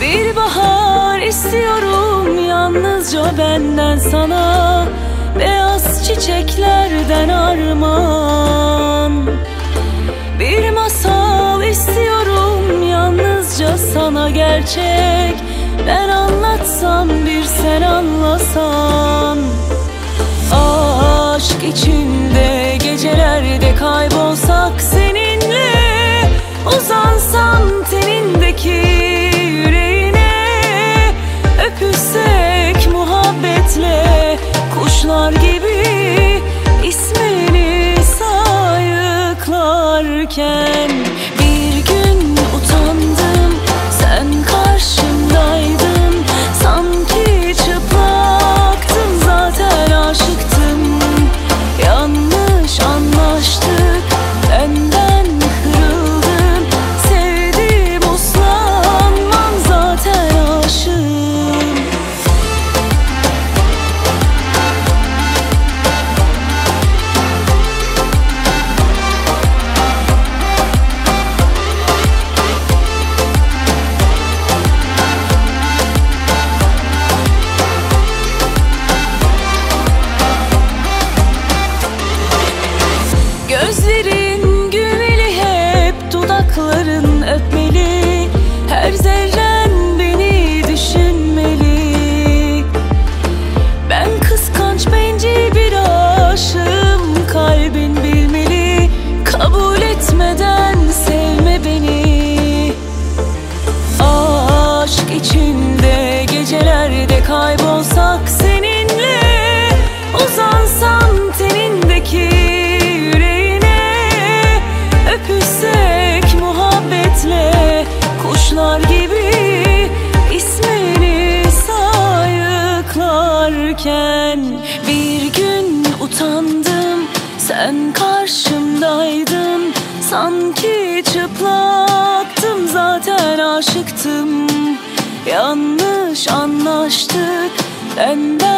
Bir bahar istiyorum yalnızca benden sana. Beyaz çiçeklerden armağan. Bir masal istiyorum yalnızca sana gerçek. Ben anlatsam bir sen anlasan. öpmeli. Sen karşımdaydın sanki çıplaktım zaten aşıktım. Yanlış anlaştık benden